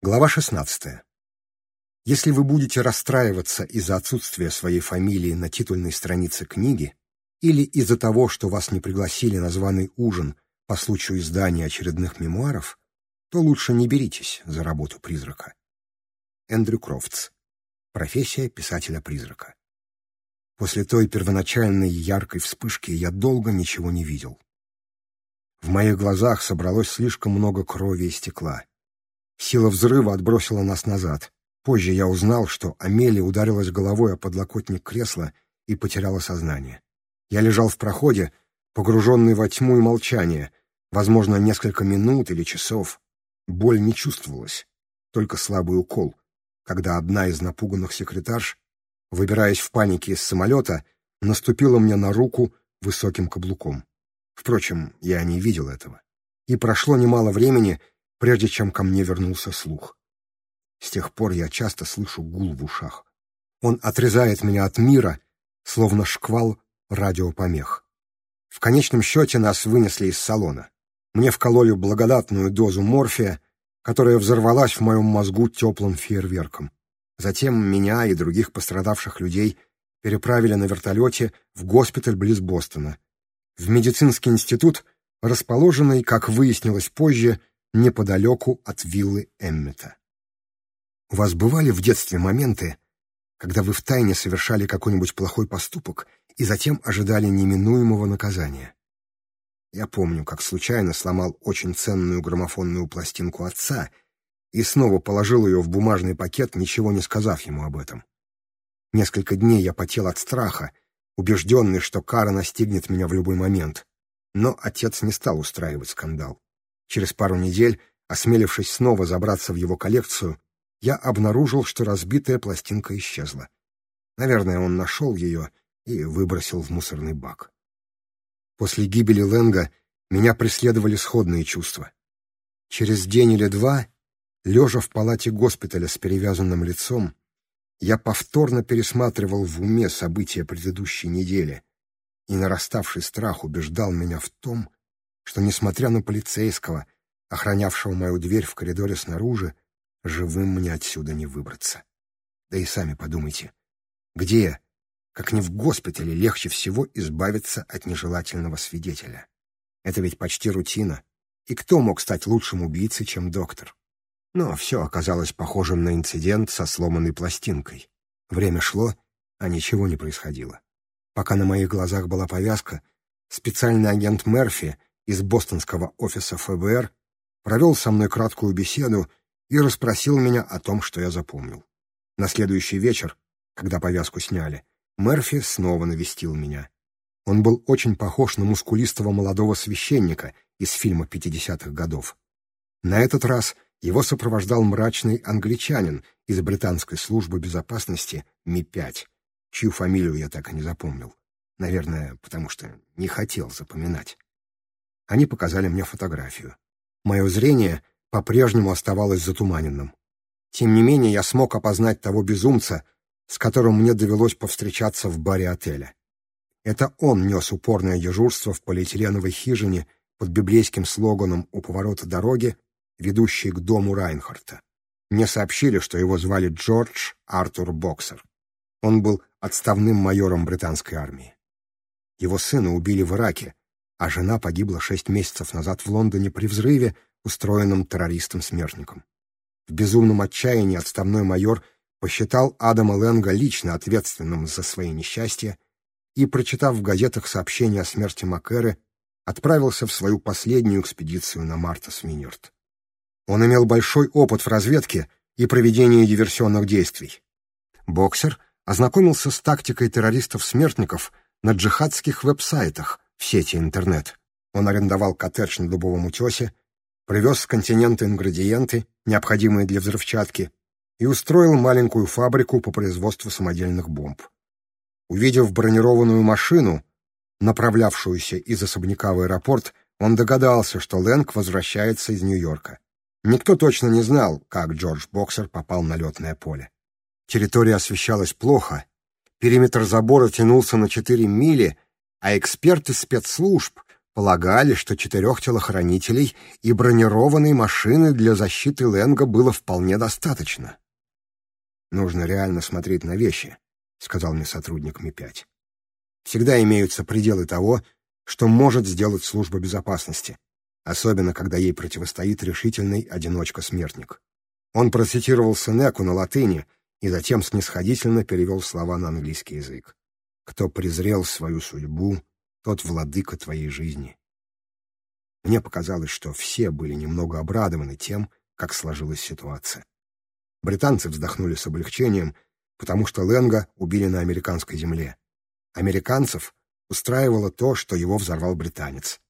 Глава 16. Если вы будете расстраиваться из-за отсутствия своей фамилии на титульной странице книги или из-за того, что вас не пригласили на званый ужин по случаю издания очередных мемуаров, то лучше не беритесь за работу призрака. Эндрю Крофтс. Профессия писателя-призрака. После той первоначальной яркой вспышки я долго ничего не видел. В моих глазах собралось слишком много крови и стекла — Сила взрыва отбросила нас назад. Позже я узнал, что Амелия ударилась головой о подлокотник кресла и потеряла сознание. Я лежал в проходе, погруженный во тьму и молчание, возможно, несколько минут или часов. Боль не чувствовалась, только слабый укол, когда одна из напуганных секретарш, выбираясь в панике из самолета, наступила мне на руку высоким каблуком. Впрочем, я не видел этого. И прошло немало времени, прежде чем ко мне вернулся слух. С тех пор я часто слышу гул в ушах. Он отрезает меня от мира, словно шквал радиопомех. В конечном счете нас вынесли из салона. Мне вкололи благодатную дозу морфия, которая взорвалась в моем мозгу теплым фейерверком. Затем меня и других пострадавших людей переправили на вертолете в госпиталь близ Бостона, в медицинский институт, расположенный, как выяснилось позже, неподалеку от виллы Эммета. У вас бывали в детстве моменты, когда вы втайне совершали какой-нибудь плохой поступок и затем ожидали неминуемого наказания? Я помню, как случайно сломал очень ценную граммофонную пластинку отца и снова положил ее в бумажный пакет, ничего не сказав ему об этом. Несколько дней я потел от страха, убежденный, что кара настигнет меня в любой момент. Но отец не стал устраивать скандал. Через пару недель, осмелившись снова забраться в его коллекцию, я обнаружил, что разбитая пластинка исчезла. Наверное, он нашел ее и выбросил в мусорный бак. После гибели Ленга меня преследовали сходные чувства. Через день или два, лежа в палате госпиталя с перевязанным лицом, я повторно пересматривал в уме события предыдущей недели, и нараставший страх убеждал меня в том, что, несмотря на полицейского, охранявшего мою дверь в коридоре снаружи, живым мне отсюда не выбраться. Да и сами подумайте, где, как не в госпитале, легче всего избавиться от нежелательного свидетеля? Это ведь почти рутина. И кто мог стать лучшим убийцей, чем доктор? Ну, а Но все оказалось похожим на инцидент со сломанной пластинкой. Время шло, а ничего не происходило. Пока на моих глазах была повязка, специальный агент Мерфи — из бостонского офиса ФБР, провел со мной краткую беседу и расспросил меня о том, что я запомнил. На следующий вечер, когда повязку сняли, Мерфи снова навестил меня. Он был очень похож на мускулистого молодого священника из фильма 50-х годов. На этот раз его сопровождал мрачный англичанин из британской службы безопасности Ми-5, чью фамилию я так и не запомнил. Наверное, потому что не хотел запоминать. Они показали мне фотографию. Мое зрение по-прежнему оставалось затуманенным. Тем не менее, я смог опознать того безумца, с которым мне довелось повстречаться в баре отеля. Это он нес упорное дежурство в полиэтиленовой хижине под библейским слоганом у поворота дороги, ведущей к дому Райнхарта. Мне сообщили, что его звали Джордж Артур Боксер. Он был отставным майором британской армии. Его сына убили в Ираке, а жена погибла шесть месяцев назад в Лондоне при взрыве, устроенном террористом-смертником. В безумном отчаянии отставной майор посчитал Адама Лэнга лично ответственным за свои несчастья и, прочитав в газетах сообщение о смерти Макэры, отправился в свою последнюю экспедицию на Мартас Виньерд. Он имел большой опыт в разведке и проведении диверсионных действий. Боксер ознакомился с тактикой террористов-смертников на джихадских веб-сайтах – в сети интернет. Он арендовал коттедж на Дубовом утесе, привез с континента ингредиенты, необходимые для взрывчатки, и устроил маленькую фабрику по производству самодельных бомб. Увидев бронированную машину, направлявшуюся из особняка в аэропорт, он догадался, что Лэнг возвращается из Нью-Йорка. Никто точно не знал, как Джордж Боксер попал на летное поле. Территория освещалась плохо, периметр забора тянулся на 4 мили, а эксперты спецслужб полагали, что четырех телохранителей и бронированной машины для защиты Лэнга было вполне достаточно. «Нужно реально смотреть на вещи», — сказал мне сотрудник Ми-5. «Всегда имеются пределы того, что может сделать служба безопасности, особенно когда ей противостоит решительный одиночка-смертник». Он процитировал Сенеку на латыни и затем снисходительно перевел слова на английский язык. Кто презрел свою судьбу, тот владыка твоей жизни. Мне показалось, что все были немного обрадованы тем, как сложилась ситуация. Британцы вздохнули с облегчением, потому что Ленга убили на американской земле. Американцев устраивало то, что его взорвал британец.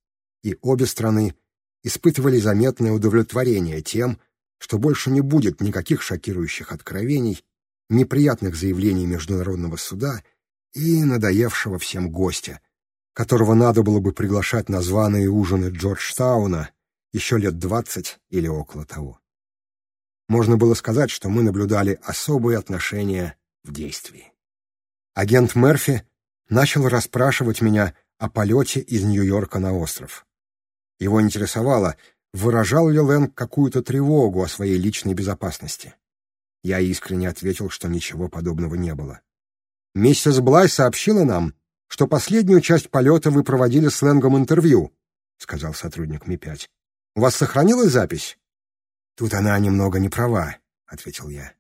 И обе страны испытывали заметное удовлетворение тем, что больше не будет никаких шокирующих откровений, неприятных заявлений Международного суда — и надоевшего всем гостя, которого надо было бы приглашать на званые ужины Джорджтауна еще лет двадцать или около того. Можно было сказать, что мы наблюдали особые отношения в действии. Агент Мерфи начал расспрашивать меня о полете из Нью-Йорка на остров. Его интересовало, выражал ли Лэн какую-то тревогу о своей личной безопасности. Я искренне ответил, что ничего подобного не было. Миссис Блай сообщила нам, что последнюю часть полета вы проводили с сленгом интервью, — сказал сотрудник Ми-5. — У вас сохранилась запись? — Тут она немного не права, — ответил я.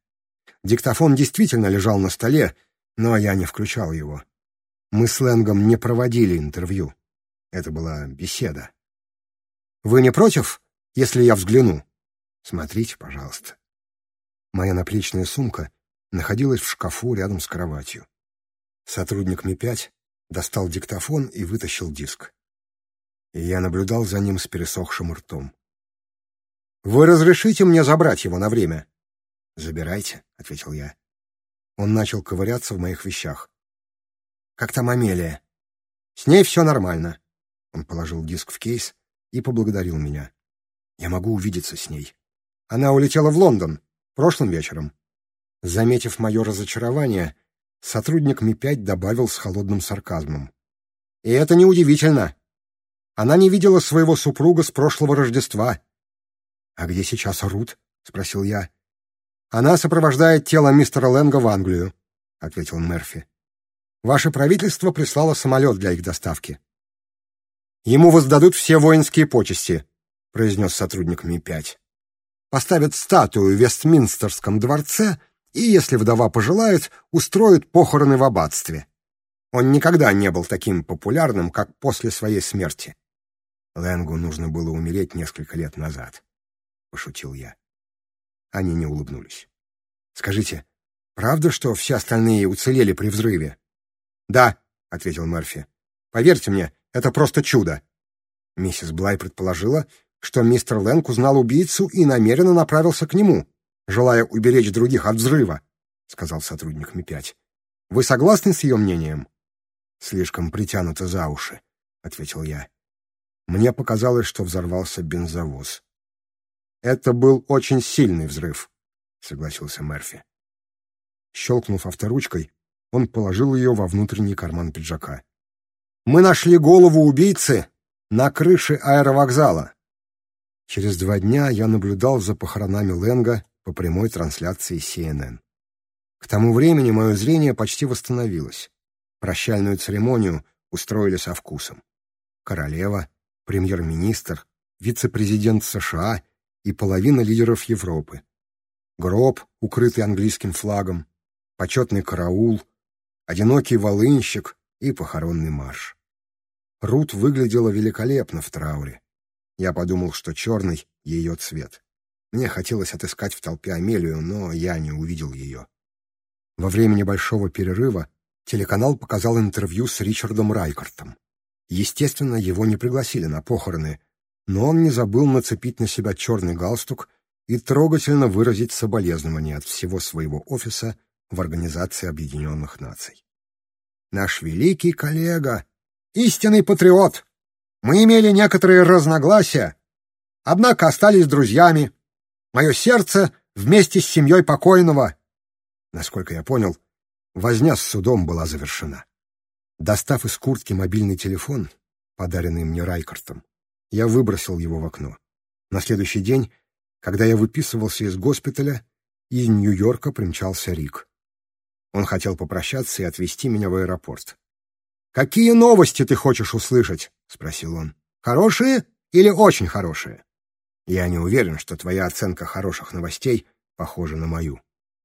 Диктофон действительно лежал на столе, но я не включал его. Мы с сленгом не проводили интервью. Это была беседа. — Вы не против, если я взгляну? — Смотрите, пожалуйста. Моя наплечная сумка находилась в шкафу рядом с кроватью. Сотрудник Ми-5 достал диктофон и вытащил диск. И я наблюдал за ним с пересохшим ртом. «Вы разрешите мне забрать его на время?» «Забирайте», — ответил я. Он начал ковыряться в моих вещах. «Как там Амелия?» «С ней все нормально». Он положил диск в кейс и поблагодарил меня. «Я могу увидеться с ней. Она улетела в Лондон прошлым вечером». Заметив мое разочарование, Сотрудник Ми-5 добавил с холодным сарказмом. «И это неудивительно. Она не видела своего супруга с прошлого Рождества». «А где сейчас Рут?» — спросил я. «Она сопровождает тело мистера Лэнга в Англию», — ответил Мерфи. «Ваше правительство прислало самолет для их доставки». «Ему воздадут все воинские почести», — произнес сотрудник Ми-5. «Поставят статую в Вестминстерском дворце и, если вдова пожелает, устроит похороны в аббатстве. Он никогда не был таким популярным, как после своей смерти. Лэнгу нужно было умереть несколько лет назад, — пошутил я. Они не улыбнулись. — Скажите, правда, что все остальные уцелели при взрыве? — Да, — ответил Мерфи. — Поверьте мне, это просто чудо. Миссис Блай предположила, что мистер Лэнг узнал убийцу и намеренно направился к нему желая уберечь других от взрыва», — сказал сотрудник Ми-5. «Вы согласны с ее мнением?» «Слишком притянуто за уши», — ответил я. Мне показалось, что взорвался бензовоз. «Это был очень сильный взрыв», — согласился Мерфи. Щелкнув авторучкой, он положил ее во внутренний карман пиджака. «Мы нашли голову убийцы на крыше аэровокзала». Через два дня я наблюдал за похоронами Ленга по прямой трансляции CNN. К тому времени мое зрение почти восстановилось. Прощальную церемонию устроили со вкусом. Королева, премьер-министр, вице-президент США и половина лидеров Европы. Гроб, укрытый английским флагом, почетный караул, одинокий волынщик и похоронный марш. Рут выглядела великолепно в трауре. Я подумал, что черный — ее цвет. Мне хотелось отыскать в толпе Амелию, но я не увидел ее. Во время небольшого перерыва телеканал показал интервью с Ричардом Райкартом. Естественно, его не пригласили на похороны, но он не забыл нацепить на себя черный галстук и трогательно выразить соболезнования от всего своего офиса в Организации Объединенных Наций. «Наш великий коллега, истинный патриот! Мы имели некоторые разногласия, однако остались друзьями, мое сердце вместе с семьей покойного. Насколько я понял, возня с судом была завершена. Достав из куртки мобильный телефон, подаренный мне Райкартом, я выбросил его в окно. На следующий день, когда я выписывался из госпиталя, из Нью-Йорка примчался Рик. Он хотел попрощаться и отвезти меня в аэропорт. «Какие новости ты хочешь услышать?» — спросил он. «Хорошие или очень хорошие?» Я не уверен, что твоя оценка хороших новостей похожа на мою.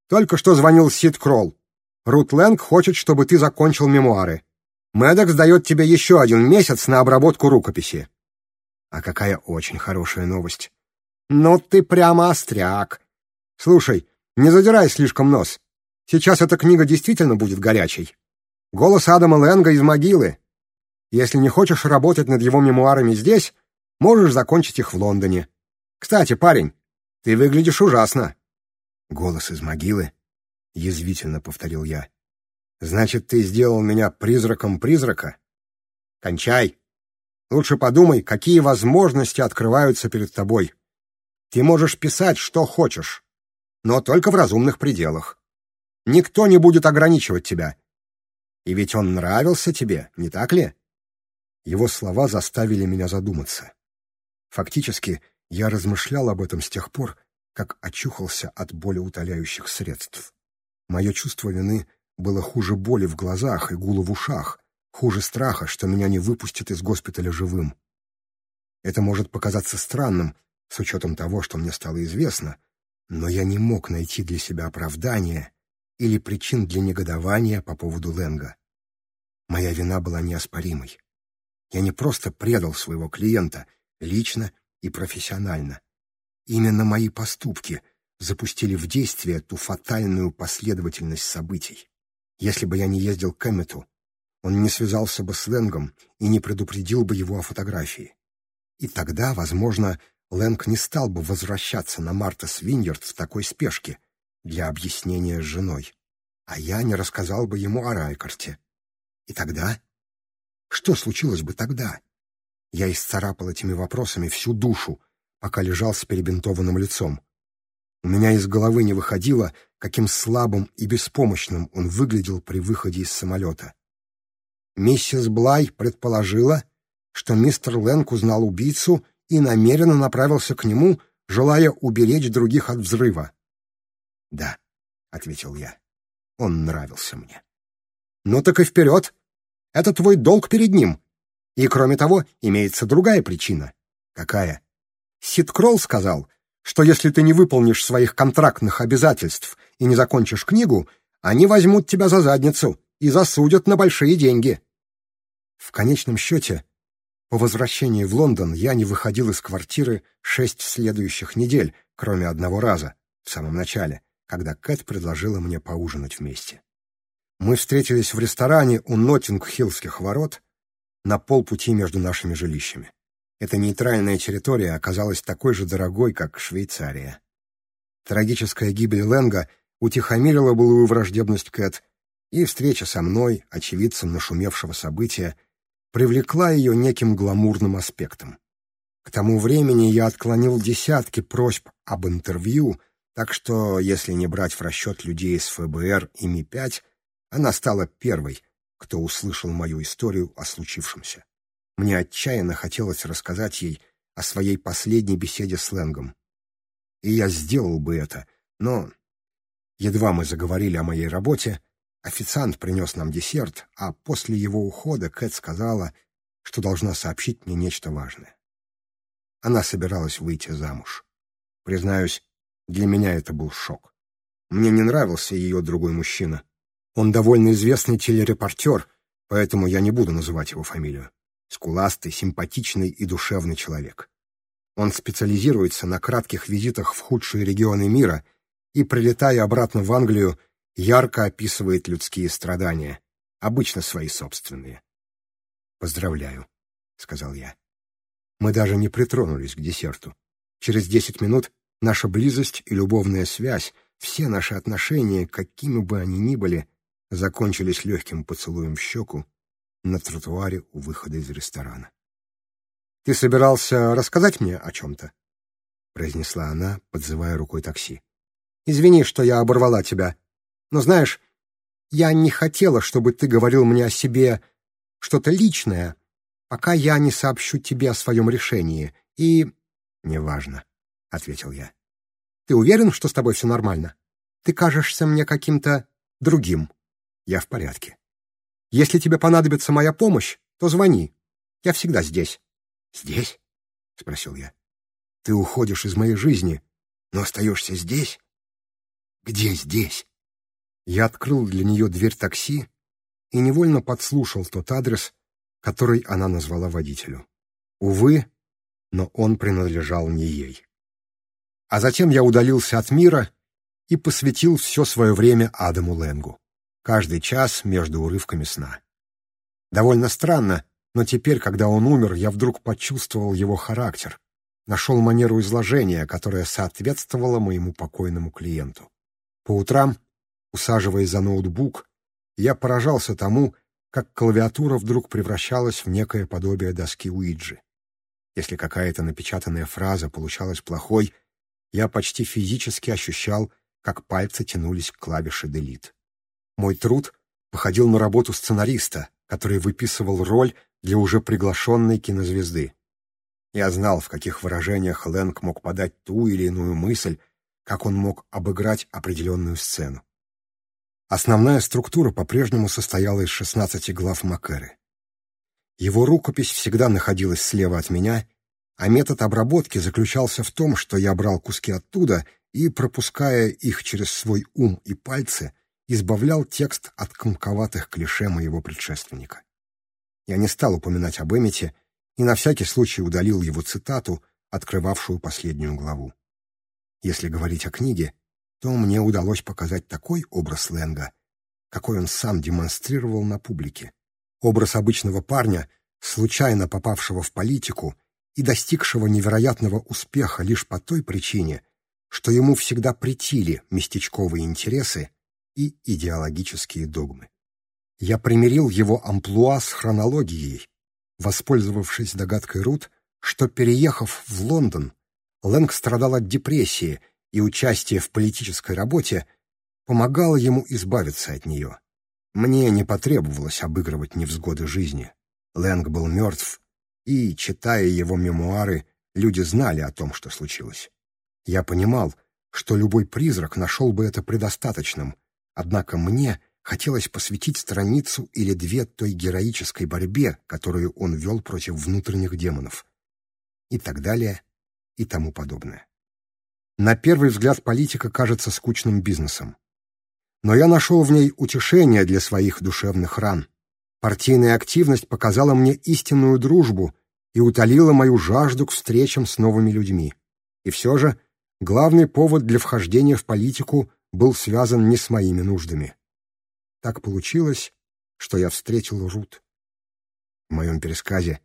Только что звонил Сид Кролл. Рут Лэнг хочет, чтобы ты закончил мемуары. Мэддокс дает тебе еще один месяц на обработку рукописи. А какая очень хорошая новость. Ну ты прямо остряк. Слушай, не задирай слишком нос. Сейчас эта книга действительно будет горячей. Голос Адама Лэнга из могилы. Если не хочешь работать над его мемуарами здесь, можешь закончить их в Лондоне. Кстати, парень, ты выглядишь ужасно. Голос из могилы, язвительно повторил я. Значит, ты сделал меня призраком призрака? Кончай. Лучше подумай, какие возможности открываются перед тобой. Ты можешь писать, что хочешь, но только в разумных пределах. Никто не будет ограничивать тебя. И ведь он нравился тебе, не так ли? Его слова заставили меня задуматься. Фактически, я размышлял об этом с тех пор, как очухался от болеутоляющих средств. Мое чувство вины было хуже боли в глазах и гула в ушах, хуже страха, что меня не выпустят из госпиталя живым. Это может показаться странным, с учетом того, что мне стало известно, но я не мог найти для себя оправдания или причин для негодования по поводу Ленга. Моя вина была неоспоримой. Я не просто предал своего клиента лично и профессионально. Именно мои поступки запустили в действие ту фатальную последовательность событий. Если бы я не ездил к Эммету, он не связался бы с Лэнгом и не предупредил бы его о фотографии. И тогда, возможно, Лэнг не стал бы возвращаться на Марта Свиньерд в такой спешке для объяснения с женой. А я не рассказал бы ему о Райкарте. И тогда? Что случилось бы тогда? Я исцарапал этими вопросами всю душу, пока лежал с перебинтованным лицом. У меня из головы не выходило, каким слабым и беспомощным он выглядел при выходе из самолета. Миссис Блай предположила, что мистер Лэнг узнал убийцу и намеренно направился к нему, желая уберечь других от взрыва. «Да», — ответил я, — «он нравился мне». «Ну так и вперед! Это твой долг перед ним, и, кроме того, имеется другая причина. Какая? Сид Кролл сказал, что если ты не выполнишь своих контрактных обязательств и не закончишь книгу, они возьмут тебя за задницу и засудят на большие деньги. В конечном счете, по возвращении в Лондон я не выходил из квартиры шесть следующих недель, кроме одного раза, в самом начале, когда Кэт предложила мне поужинать вместе. Мы встретились в ресторане у Ноттинг-Хиллских ворот — на полпути между нашими жилищами. Эта нейтральная территория оказалась такой же дорогой, как Швейцария. Трагическая гибель Ленга утихомирила былую враждебность Кэт, и встреча со мной, очевидцем нашумевшего события, привлекла ее неким гламурным аспектом. К тому времени я отклонил десятки просьб об интервью, так что, если не брать в расчет людей из ФБР и Ми-5, она стала первой — кто услышал мою историю о случившемся. Мне отчаянно хотелось рассказать ей о своей последней беседе с Лэнгом. И я сделал бы это, но... Едва мы заговорили о моей работе, официант принес нам десерт, а после его ухода Кэт сказала, что должна сообщить мне нечто важное. Она собиралась выйти замуж. Признаюсь, для меня это был шок. Мне не нравился ее другой мужчина. Он довольно известный телерепортер, поэтому я не буду называть его фамилию. Скуластый, симпатичный и душевный человек. Он специализируется на кратких визитах в худшие регионы мира и, прилетая обратно в Англию, ярко описывает людские страдания, обычно свои собственные. «Поздравляю», — сказал я. Мы даже не притронулись к десерту. Через десять минут наша близость и любовная связь, все наши отношения, какими бы они ни были, закончились легким поцелуем в щеку на тротуаре у выхода из ресторана. «Ты собирался рассказать мне о чем-то?» — произнесла она, подзывая рукой такси. «Извини, что я оборвала тебя. Но знаешь, я не хотела, чтобы ты говорил мне о себе что-то личное, пока я не сообщу тебе о своем решении. И...» «Неважно», — ответил я. «Ты уверен, что с тобой все нормально? Ты кажешься мне каким-то другим». Я в порядке. Если тебе понадобится моя помощь, то звони. Я всегда здесь. Здесь? Спросил я. Ты уходишь из моей жизни, но остаешься здесь? Где здесь? Я открыл для нее дверь такси и невольно подслушал тот адрес, который она назвала водителю. Увы, но он принадлежал не ей. А затем я удалился от мира и посвятил все свое время Адаму Лэнгу каждый час между урывками сна. Довольно странно, но теперь, когда он умер, я вдруг почувствовал его характер, нашел манеру изложения, которая соответствовала моему покойному клиенту. По утрам, усаживаясь за ноутбук, я поражался тому, как клавиатура вдруг превращалась в некое подобие доски Уиджи. Если какая-то напечатанная фраза получалась плохой, я почти физически ощущал, как пальцы тянулись к клавише «Делит». Мой труд походил на работу сценариста, который выписывал роль для уже приглашенной кинозвезды. Я знал, в каких выражениях Лэнг мог подать ту или иную мысль, как он мог обыграть определенную сцену. Основная структура по-прежнему состояла из 16 глав Макэры. Его рукопись всегда находилась слева от меня, а метод обработки заключался в том, что я брал куски оттуда и, пропуская их через свой ум и пальцы, избавлял текст от комковатых клише моего предшественника. Я не стал упоминать об Эммете и на всякий случай удалил его цитату, открывавшую последнюю главу. Если говорить о книге, то мне удалось показать такой образ сленга, какой он сам демонстрировал на публике. Образ обычного парня, случайно попавшего в политику и достигшего невероятного успеха лишь по той причине, что ему всегда претили местечковые интересы и идеологические догмы. Я примирил его амплуа с хронологией, воспользовавшись догадкой Рут, что, переехав в Лондон, Лэнг страдал от депрессии, и участие в политической работе помогало ему избавиться от нее. Мне не потребовалось обыгрывать невзгоды жизни. Лэнг был мертв, и, читая его мемуары, люди знали о том, что случилось. Я понимал, что любой призрак нашел бы это предостаточным, Однако мне хотелось посвятить страницу или две той героической борьбе, которую он вел против внутренних демонов. И так далее, и тому подобное. На первый взгляд политика кажется скучным бизнесом. Но я нашел в ней утешение для своих душевных ран. Партийная активность показала мне истинную дружбу и утолила мою жажду к встречам с новыми людьми. И все же главный повод для вхождения в политику был связан не с моими нуждами. Так получилось, что я встретил Рут. В моем пересказе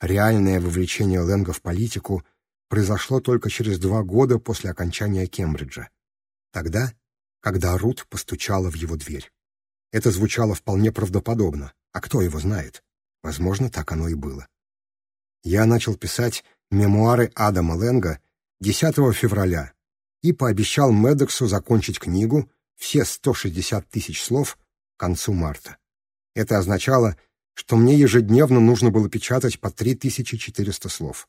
реальное вовлечение Лэнга в политику произошло только через два года после окончания Кембриджа. Тогда, когда Рут постучала в его дверь. Это звучало вполне правдоподобно, а кто его знает? Возможно, так оно и было. Я начал писать мемуары Адама Лэнга 10 февраля и пообещал Медоксу закончить книгу, все 160 тысяч слов, к концу марта. Это означало, что мне ежедневно нужно было печатать по 3400 слов.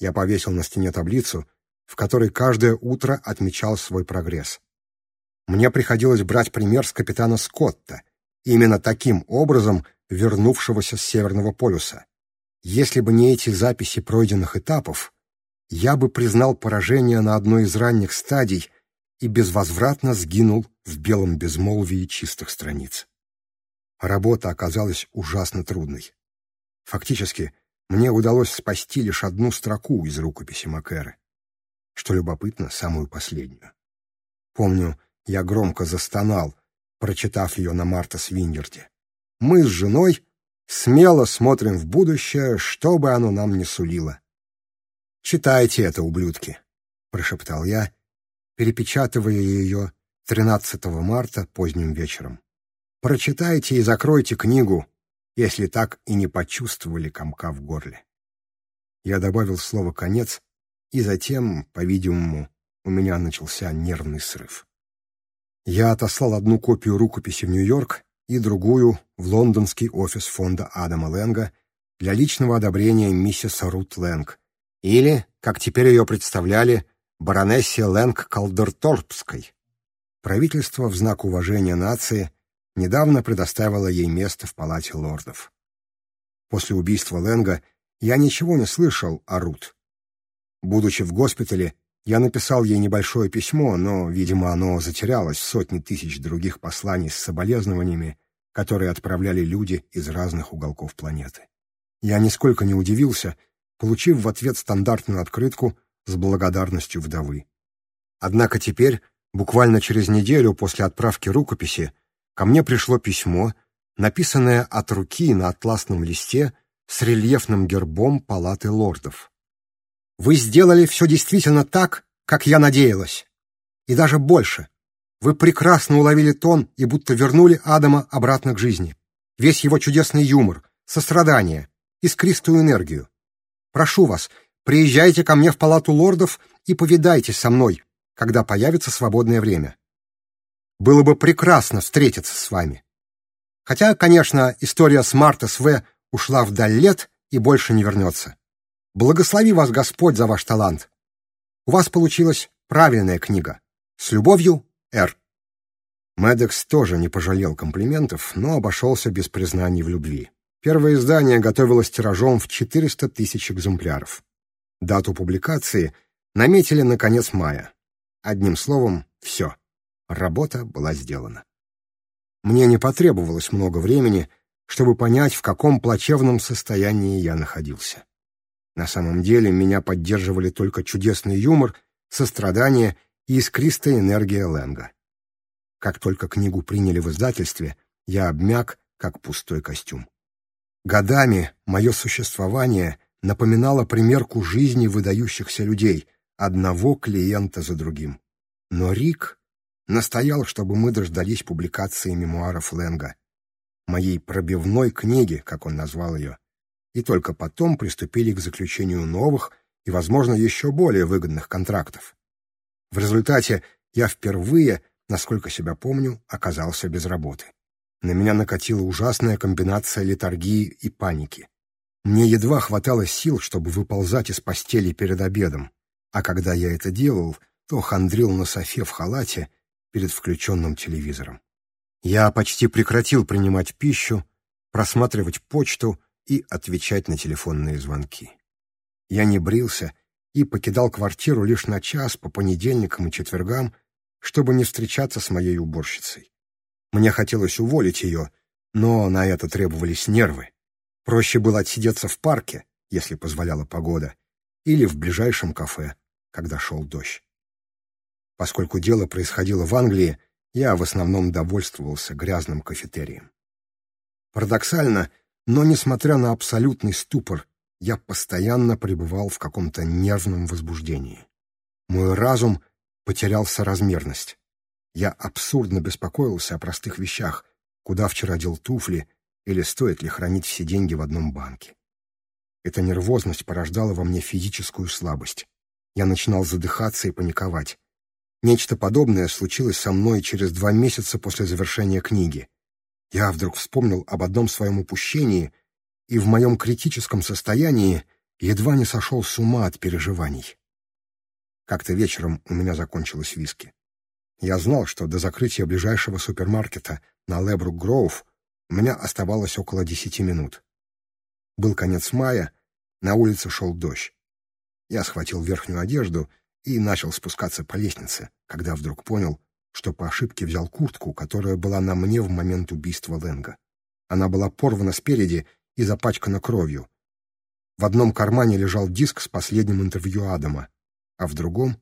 Я повесил на стене таблицу, в которой каждое утро отмечал свой прогресс. Мне приходилось брать пример с капитана Скотта, именно таким образом вернувшегося с Северного полюса. Если бы не эти записи пройденных этапов, я бы признал поражение на одной из ранних стадий и безвозвратно сгинул в белом безмолвии чистых страниц. Работа оказалась ужасно трудной. Фактически, мне удалось спасти лишь одну строку из рукописи Макэры, что любопытно, самую последнюю. Помню, я громко застонал, прочитав ее на Марта Свингерте. Мы с женой смело смотрим в будущее, что бы оно нам не сулило. «Читайте это, ублюдки!» — прошептал я, перепечатывая ее 13 марта поздним вечером. «Прочитайте и закройте книгу, если так и не почувствовали комка в горле». Я добавил слово «конец», и затем, по-видимому, у меня начался нервный срыв. Я отослал одну копию рукописи в Нью-Йорк и другую в лондонский офис фонда Адама Лэнга для личного одобрения миссис Рут Лэнг, или, как теперь ее представляли, баронессе Лэнг Калдерторпской. Правительство в знак уважения нации недавно предоставило ей место в Палате лордов. После убийства Лэнга я ничего не слышал о Рут. Будучи в госпитале, я написал ей небольшое письмо, но, видимо, оно затерялось в сотни тысяч других посланий с соболезнованиями, которые отправляли люди из разных уголков планеты. Я нисколько не удивился — получив в ответ стандартную открытку с благодарностью вдовы. Однако теперь, буквально через неделю после отправки рукописи, ко мне пришло письмо, написанное от руки на атласном листе с рельефным гербом Палаты лордов. «Вы сделали все действительно так, как я надеялась. И даже больше. Вы прекрасно уловили тон и будто вернули Адама обратно к жизни. Весь его чудесный юмор, сострадание, искристую энергию. Прошу вас, приезжайте ко мне в палату лордов и повидайтесь со мной, когда появится свободное время. Было бы прекрасно встретиться с вами. Хотя, конечно, история с Марта В. ушла вдаль лет и больше не вернется. Благослови вас Господь за ваш талант. У вас получилась правильная книга. С любовью, Р. Медекс тоже не пожалел комплиментов, но обошелся без признаний в любви. Первое издание готовилось тиражом в 400 тысяч экземпляров. Дату публикации наметили на конец мая. Одним словом, все. Работа была сделана. Мне не потребовалось много времени, чтобы понять, в каком плачевном состоянии я находился. На самом деле меня поддерживали только чудесный юмор, сострадание и искристая энергия Лэнга. Как только книгу приняли в издательстве, я обмяк, как пустой костюм. Годами мое существование напоминало примерку жизни выдающихся людей, одного клиента за другим. Но Рик настоял, чтобы мы дождались публикации мемуаров Ленга, моей пробивной книги, как он назвал ее, и только потом приступили к заключению новых и, возможно, еще более выгодных контрактов. В результате я впервые, насколько себя помню, оказался без работы. На меня накатила ужасная комбинация летаргии и паники. Мне едва хватало сил, чтобы выползать из постели перед обедом, а когда я это делал, то хандрил на софе в халате перед включенным телевизором. Я почти прекратил принимать пищу, просматривать почту и отвечать на телефонные звонки. Я не брился и покидал квартиру лишь на час по понедельникам и четвергам, чтобы не встречаться с моей уборщицей. Мне хотелось уволить ее, но на это требовались нервы. Проще было отсидеться в парке, если позволяла погода, или в ближайшем кафе, когда шел дождь. Поскольку дело происходило в Англии, я в основном довольствовался грязным кафетерием. Парадоксально, но несмотря на абсолютный ступор, я постоянно пребывал в каком-то нервном возбуждении. Мой разум потерял соразмерность. Я абсурдно беспокоился о простых вещах, куда вчера дел туфли или стоит ли хранить все деньги в одном банке. Эта нервозность порождала во мне физическую слабость. Я начинал задыхаться и паниковать. Нечто подобное случилось со мной через два месяца после завершения книги. Я вдруг вспомнил об одном своем упущении и в моем критическом состоянии едва не сошел с ума от переживаний. Как-то вечером у меня закончилось виски. Я знал, что до закрытия ближайшего супермаркета на Лебрук Гроув у меня оставалось около десяти минут. Был конец мая, на улице шел дождь. Я схватил верхнюю одежду и начал спускаться по лестнице, когда вдруг понял, что по ошибке взял куртку, которая была на мне в момент убийства Лэнга. Она была порвана спереди и запачкана кровью. В одном кармане лежал диск с последним интервью Адама, а в другом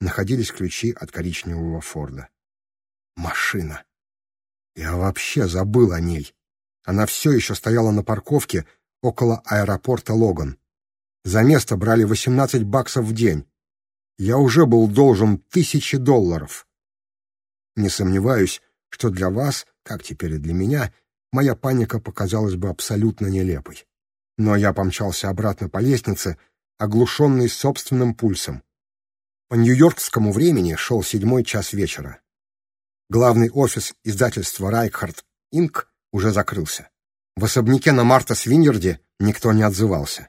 находились ключи от коричневого Форда. Машина. Я вообще забыл о ней. Она все еще стояла на парковке около аэропорта Логан. За место брали 18 баксов в день. Я уже был должен тысячи долларов. Не сомневаюсь, что для вас, как теперь и для меня, моя паника показалась бы абсолютно нелепой. Но я помчался обратно по лестнице, оглушенный собственным пульсом. По нью-йоркскому времени шел седьмой час вечера. Главный офис издательства «Райкхард Инк» уже закрылся. В особняке на Марта Свиньерде никто не отзывался.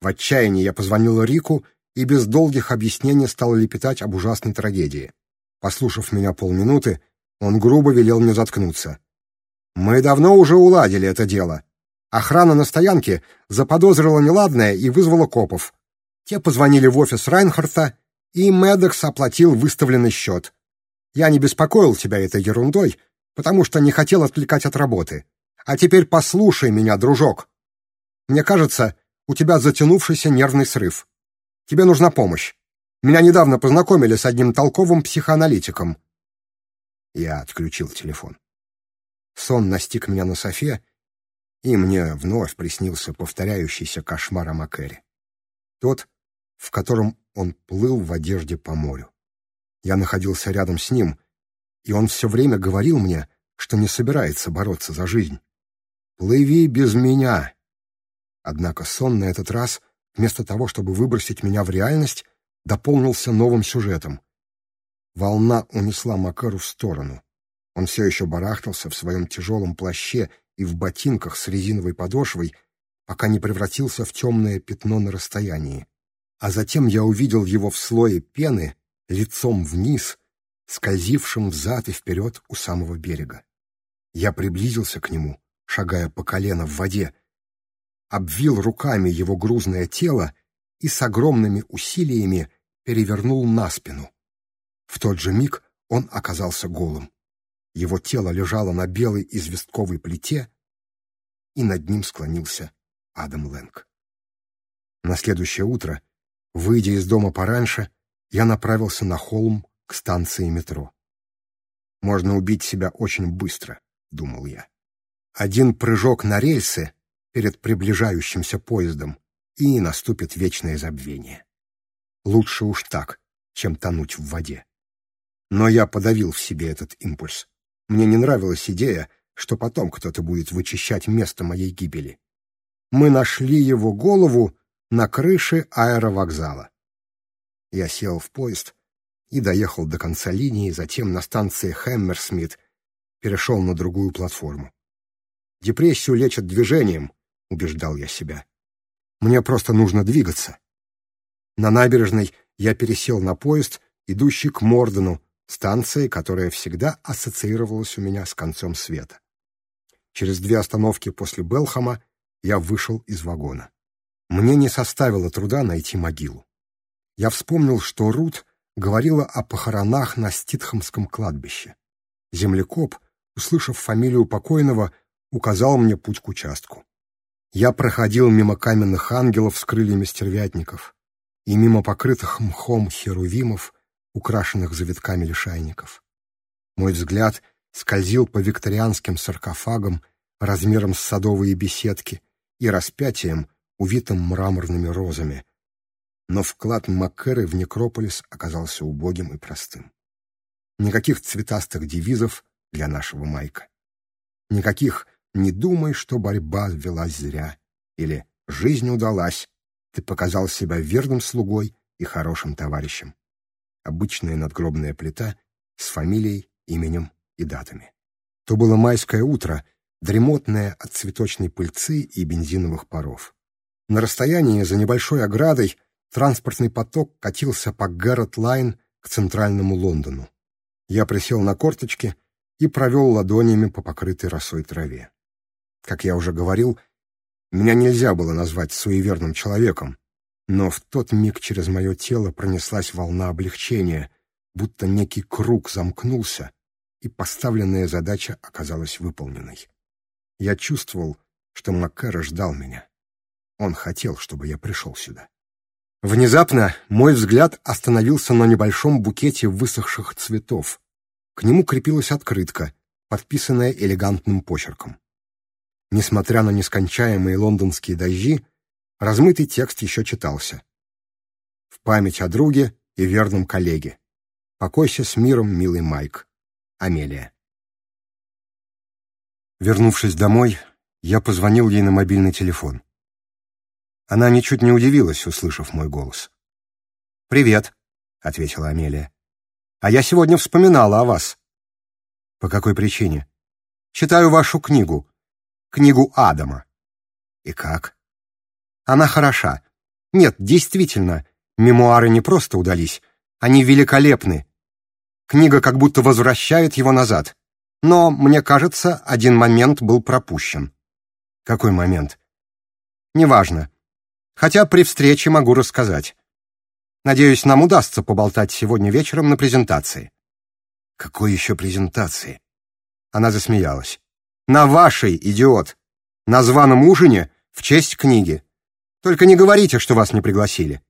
В отчаянии я позвонила Рику и без долгих объяснений стала лепетать об ужасной трагедии. Послушав меня полминуты, он грубо велел мне заткнуться. «Мы давно уже уладили это дело. Охрана на стоянке заподозрила неладное и вызвала копов. Те позвонили в офис Райнхарта и Медокс оплатил выставленный счет. Я не беспокоил тебя этой ерундой, потому что не хотел отвлекать от работы. А теперь послушай меня, дружок. Мне кажется, у тебя затянувшийся нервный срыв. Тебе нужна помощь. Меня недавно познакомили с одним толковым психоаналитиком. Я отключил телефон. Сон настиг меня на софе, и мне вновь приснился повторяющийся кошмар о Макэре. Тот, в котором он плыл в одежде по морю. Я находился рядом с ним, и он все время говорил мне, что не собирается бороться за жизнь. «Плыви без меня!» Однако сон на этот раз, вместо того, чтобы выбросить меня в реальность, дополнился новым сюжетом. Волна унесла Макару в сторону. Он все еще барахтался в своем тяжелом плаще и в ботинках с резиновой подошвой, пока не превратился в темное пятно на расстоянии а затем я увидел его в слое пены, лицом вниз, скользившим взад и вперед у самого берега. Я приблизился к нему, шагая по колено в воде, обвил руками его грузное тело и с огромными усилиями перевернул на спину. В тот же миг он оказался голым. Его тело лежало на белой известковой плите, и над ним склонился Адам Лэнг. На следующее утро Выйдя из дома пораньше, я направился на холм к станции метро. «Можно убить себя очень быстро», — думал я. «Один прыжок на рельсы перед приближающимся поездом, и наступит вечное забвение. Лучше уж так, чем тонуть в воде». Но я подавил в себе этот импульс. Мне не нравилась идея, что потом кто-то будет вычищать место моей гибели. Мы нашли его голову на крыше аэровокзала. Я сел в поезд и доехал до конца линии, затем на станции Хэммерсмит перешел на другую платформу. «Депрессию лечат движением», — убеждал я себя. «Мне просто нужно двигаться». На набережной я пересел на поезд, идущий к Мордену, станции, которая всегда ассоциировалась у меня с концом света. Через две остановки после Белхама я вышел из вагона. Мне не составило труда найти могилу. Я вспомнил, что Рут говорила о похоронах на Ститхамском кладбище. Землекоп, услышав фамилию покойного, указал мне путь к участку. Я проходил мимо каменных ангелов с крыльями стервятников и мимо покрытых мхом херувимов, украшенных завитками лишайников. Мой взгляд скользил по викторианским саркофагам размером с садовые беседки и распятием — увитым мраморными розами. Но вклад Маккеры в некрополис оказался убогим и простым. Никаких цветастых девизов для нашего Майка. Никаких «не думай, что борьба велась зря» или «жизнь удалась», ты показал себя верным слугой и хорошим товарищем. Обычная надгробная плита с фамилией, именем и датами. То было майское утро, дремотное от цветочной пыльцы и бензиновых паров. На расстоянии за небольшой оградой транспортный поток катился по Гаррет Лайн к центральному Лондону. Я присел на корточки и провел ладонями по покрытой росой траве. Как я уже говорил, меня нельзя было назвать суеверным человеком, но в тот миг через мое тело пронеслась волна облегчения, будто некий круг замкнулся, и поставленная задача оказалась выполненной. Я чувствовал, что Маккара ждал меня. Он хотел, чтобы я пришел сюда. Внезапно мой взгляд остановился на небольшом букете высохших цветов. К нему крепилась открытка, подписанная элегантным почерком. Несмотря на нескончаемые лондонские дожди, размытый текст еще читался. «В память о друге и верном коллеге. Покойся с миром, милый Майк. Амелия». Вернувшись домой, я позвонил ей на мобильный телефон. Она ничуть не удивилась, услышав мой голос. «Привет», — ответила Амелия. «А я сегодня вспоминала о вас». «По какой причине?» «Читаю вашу книгу. Книгу Адама». «И как?» «Она хороша. Нет, действительно, мемуары не просто удались. Они великолепны. Книга как будто возвращает его назад. Но, мне кажется, один момент был пропущен». «Какой момент?» «Неважно хотя при встрече могу рассказать. Надеюсь, нам удастся поболтать сегодня вечером на презентации». «Какой еще презентации?» Она засмеялась. «На вашей, идиот! На званом ужине в честь книги. Только не говорите, что вас не пригласили».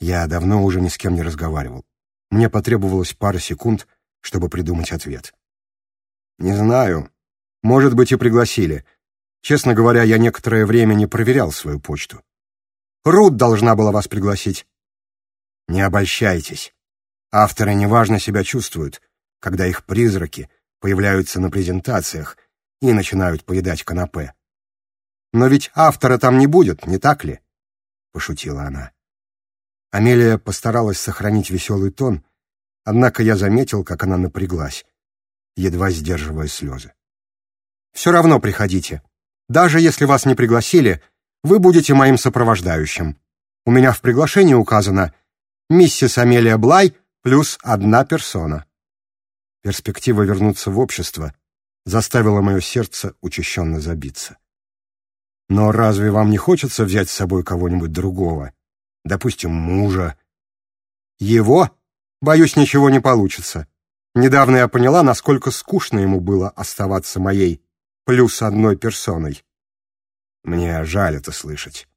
Я давно уже ни с кем не разговаривал. Мне потребовалось пара секунд, чтобы придумать ответ. «Не знаю. Может быть, и пригласили. Честно говоря, я некоторое время не проверял свою почту. Рут должна была вас пригласить». «Не обольщайтесь. Авторы неважно себя чувствуют, когда их призраки появляются на презентациях и начинают поедать канапе». «Но ведь автора там не будет, не так ли?» — пошутила она. Амелия постаралась сохранить веселый тон, однако я заметил, как она напряглась, едва сдерживая слезы. «Все равно приходите. Даже если вас не пригласили, — вы будете моим сопровождающим. У меня в приглашении указано «Миссис Амелия Блай плюс одна персона». Перспектива вернуться в общество заставила мое сердце учащенно забиться. Но разве вам не хочется взять с собой кого-нибудь другого? Допустим, мужа. Его? Боюсь, ничего не получится. Недавно я поняла, насколько скучно ему было оставаться моей плюс одной персоной. Мне жаль это слышать.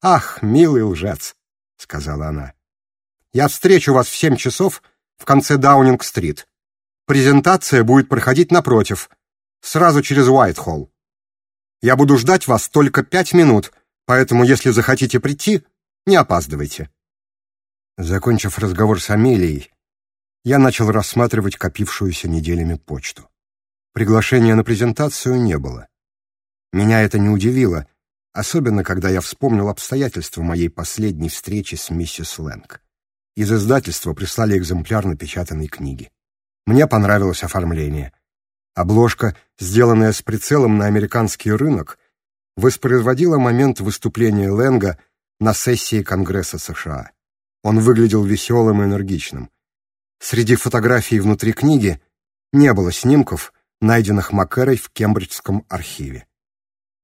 «Ах, милый лжец!» — сказала она. «Я встречу вас в семь часов в конце Даунинг-стрит. Презентация будет проходить напротив, сразу через Уайт-холл. Я буду ждать вас только пять минут, поэтому, если захотите прийти, не опаздывайте». Закончив разговор с Амелией, я начал рассматривать копившуюся неделями почту. Приглашения на презентацию не было. Меня это не удивило, особенно когда я вспомнил обстоятельства моей последней встречи с миссис Лэнг. Из издательства прислали экземпляр напечатанной книги. Мне понравилось оформление. Обложка, сделанная с прицелом на американский рынок, воспроизводила момент выступления Лэнга на сессии Конгресса США. Он выглядел веселым и энергичным. Среди фотографий внутри книги не было снимков, найденных Маккерой в Кембриджском архиве.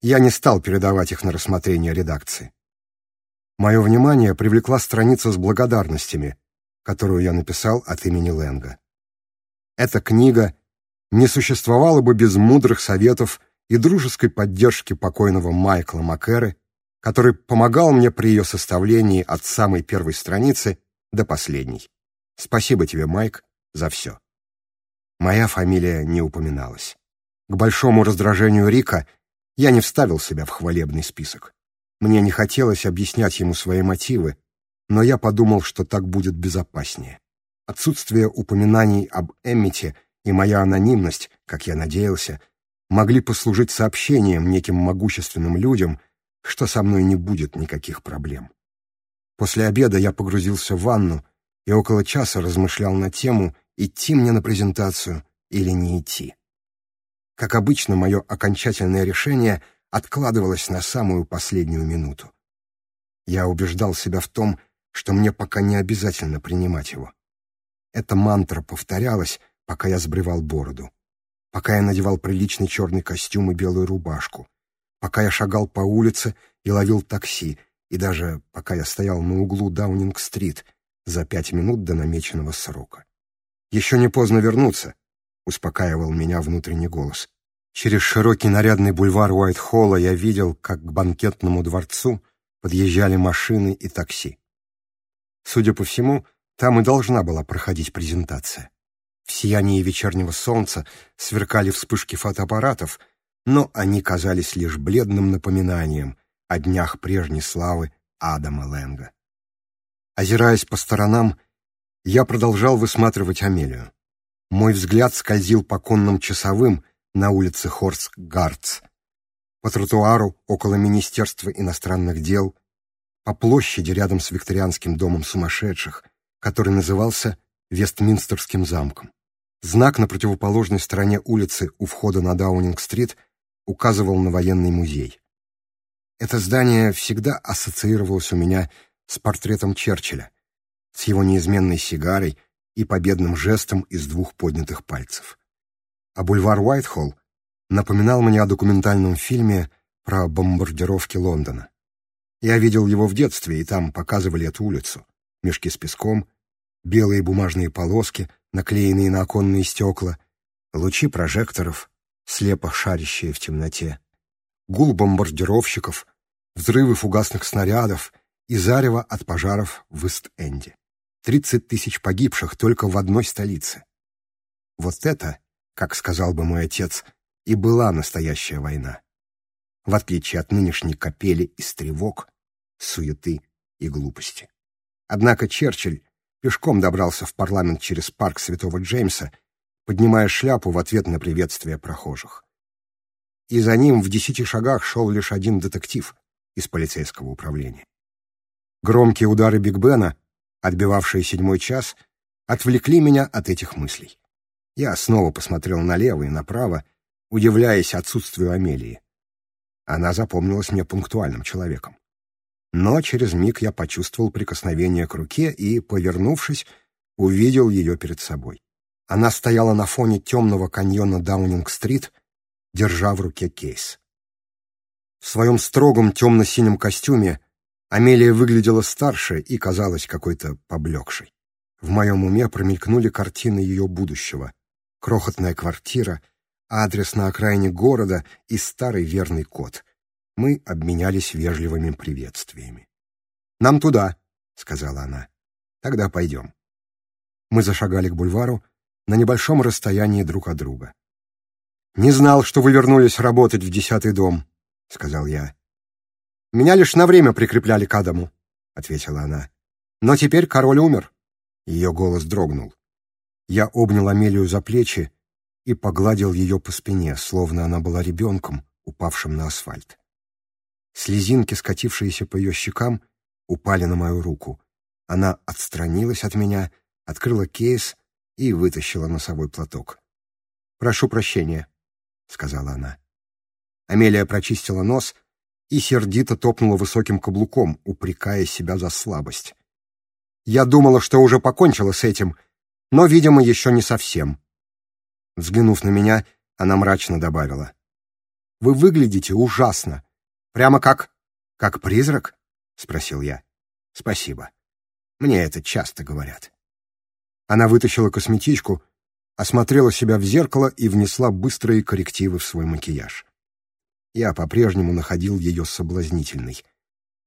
Я не стал передавать их на рассмотрение редакции. Мое внимание привлекла страница с благодарностями, которую я написал от имени Лэнга. Эта книга не существовала бы без мудрых советов и дружеской поддержки покойного Майкла Маккеры, который помогал мне при ее составлении от самой первой страницы до последней. Спасибо тебе, Майк, за все. Моя фамилия не упоминалась. К большому раздражению Рика — я не вставил себя в хвалебный список. Мне не хотелось объяснять ему свои мотивы, но я подумал, что так будет безопаснее. Отсутствие упоминаний об Эммите и моя анонимность, как я надеялся, могли послужить сообщением неким могущественным людям, что со мной не будет никаких проблем. После обеда я погрузился в ванну и около часа размышлял на тему, идти мне на презентацию или не идти. Как обычно, мое окончательное решение откладывалось на самую последнюю минуту. Я убеждал себя в том, что мне пока не обязательно принимать его. Эта мантра повторялась, пока я сбривал бороду, пока я надевал приличный черный костюм и белую рубашку, пока я шагал по улице и ловил такси, и даже пока я стоял на углу Даунинг-стрит за пять минут до намеченного срока. Еще не поздно вернуться, — успокаивал меня внутренний голос. Через широкий нарядный бульвар Уайт-Холла я видел, как к банкетному дворцу подъезжали машины и такси. Судя по всему, там и должна была проходить презентация. В сиянии вечернего солнца сверкали вспышки фотоаппаратов, но они казались лишь бледным напоминанием о днях прежней славы Адама Лэнга. Озираясь по сторонам, я продолжал высматривать Амелию. Мой взгляд скользил по конным часовым на улице Хорст-Гардс, по тротуару около Министерства иностранных дел, по площади рядом с викторианским домом сумасшедших, который назывался Вестминстерским замком. Знак на противоположной стороне улицы у входа на Даунинг-стрит указывал на военный музей. Это здание всегда ассоциировалось у меня с портретом Черчилля, с его неизменной сигарой, и победным жестом из двух поднятых пальцев. А бульвар Уайтхолл напоминал мне о документальном фильме про бомбардировки Лондона. Я видел его в детстве, и там показывали эту улицу. Мешки с песком, белые бумажные полоски, наклеенные на оконные стекла, лучи прожекторов, слепо шарящие в темноте, гул бомбардировщиков, взрывы фугасных снарядов и зарево от пожаров в Ист-Энде. 30 тысяч погибших только в одной столице. Вот это, как сказал бы мой отец, и была настоящая война. В отличие от нынешней капели из тревог, суеты и глупости. Однако Черчилль пешком добрался в парламент через парк Святого Джеймса, поднимая шляпу в ответ на приветствие прохожих. И за ним в десяти шагах шел лишь один детектив из полицейского управления. Громкие удары Биг Бена отбивавшие седьмой час, отвлекли меня от этих мыслей. Я снова посмотрел налево и направо, удивляясь отсутствию Амелии. Она запомнилась мне пунктуальным человеком. Но через миг я почувствовал прикосновение к руке и, повернувшись, увидел ее перед собой. Она стояла на фоне темного каньона Даунинг-стрит, держа в руке кейс. В своем строгом темно-синем костюме Амелия выглядела старше и казалась какой-то поблекшей. В моем уме промелькнули картины ее будущего. Крохотная квартира, адрес на окраине города и старый верный кот. Мы обменялись вежливыми приветствиями. «Нам туда», — сказала она. «Тогда пойдем». Мы зашагали к бульвару на небольшом расстоянии друг от друга. «Не знал, что вы вернулись работать в десятый дом», — сказал я. Меня лишь на время прикрепляли к Адаму», — ответила она. «Но теперь король умер». Ее голос дрогнул. Я обнял Амелию за плечи и погладил ее по спине, словно она была ребенком, упавшим на асфальт. Слезинки, скатившиеся по ее щекам, упали на мою руку. Она отстранилась от меня, открыла кейс и вытащила носовой платок. «Прошу прощения», — сказала она. Амелия прочистила нос и сердито топнула высоким каблуком, упрекая себя за слабость. Я думала, что уже покончила с этим, но, видимо, еще не совсем. Взглянув на меня, она мрачно добавила. «Вы выглядите ужасно. Прямо как... как призрак?» — спросил я. «Спасибо. Мне это часто говорят». Она вытащила косметичку, осмотрела себя в зеркало и внесла быстрые коррективы в свой макияж. Я по-прежнему находил ее соблазнительной.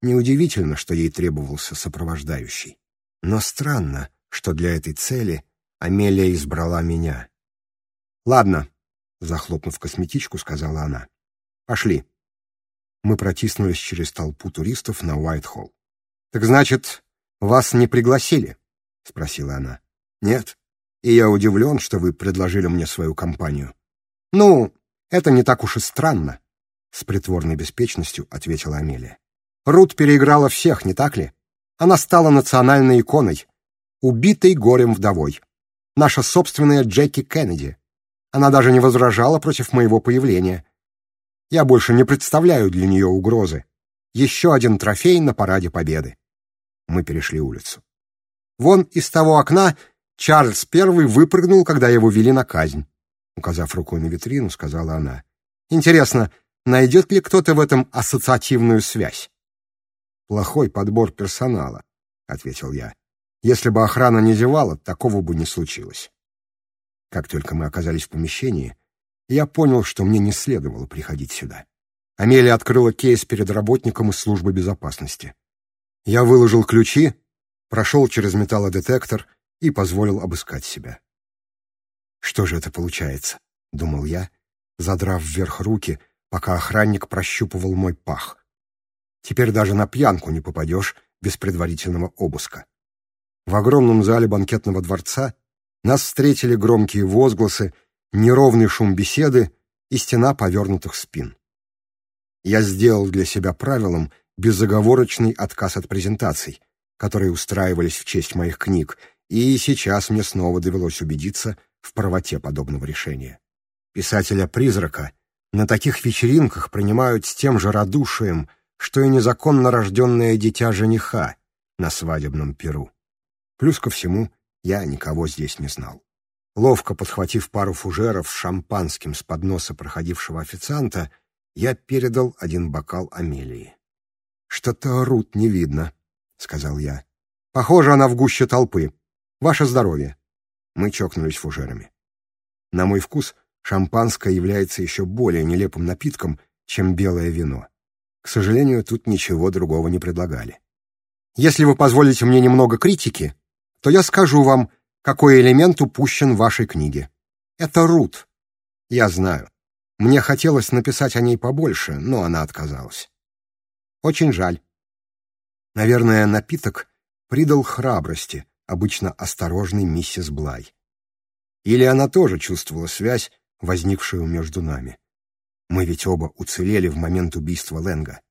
Неудивительно, что ей требовался сопровождающий. Но странно, что для этой цели Амелия избрала меня. «Ладно», — захлопнув косметичку, сказала она. «Пошли». Мы протиснулись через толпу туристов на Уайт-Холл. «Так значит, вас не пригласили?» — спросила она. «Нет. И я удивлен, что вы предложили мне свою компанию». «Ну, это не так уж и странно», — с притворной беспечностью ответила Амелия. «Рут переиграла всех, не так ли? Она стала национальной иконой, убитой горем вдовой. Наша собственная Джеки Кеннеди. Она даже не возражала против моего появления. Я больше не представляю для нее угрозы. Еще один трофей на параде победы». Мы перешли улицу. «Вон из того окна Чарльз Первый выпрыгнул, когда его вели на казнь», — указав рукой на витрину, сказала она. «Интересно, — Найдет ли кто-то в этом ассоциативную связь? «Плохой подбор персонала», — ответил я. «Если бы охрана не зевала, такого бы не случилось». Как только мы оказались в помещении, я понял, что мне не следовало приходить сюда. Амелия открыла кейс перед работником из службы безопасности. Я выложил ключи, прошел через металлодетектор и позволил обыскать себя. «Что же это получается?» — думал я, задрав вверх руки пока охранник прощупывал мой пах. Теперь даже на пьянку не попадешь без предварительного обыска. В огромном зале банкетного дворца нас встретили громкие возгласы, неровный шум беседы и стена повернутых спин. Я сделал для себя правилом безоговорочный отказ от презентаций, которые устраивались в честь моих книг, и сейчас мне снова довелось убедиться в правоте подобного решения. Писателя-призрака — на таких вечеринках принимают с тем же радушием, что и незаконно рожденное дитя жениха на свадебном перу. Плюс ко всему, я никого здесь не знал. Ловко подхватив пару фужеров с шампанским с подноса проходившего официанта, я передал один бокал Амелии. «Что-то Рут не видно», — сказал я. «Похоже, она в гуще толпы. Ваше здоровье». Мы чокнулись фужерами. На мой вкус — шампанское является еще более нелепым напитком, чем белое вино. К сожалению, тут ничего другого не предлагали. Если вы позволите мне немного критики, то я скажу вам, какой элемент упущен в вашей книге. Это Рут. Я знаю. Мне хотелось написать о ней побольше, но она отказалась. Очень жаль. Наверное, напиток придал храбрости, обычно осторожной миссис Блай. Или она тоже чувствовала связь возникшую между нами. Мы ведь оба уцелели в момент убийства Ленга.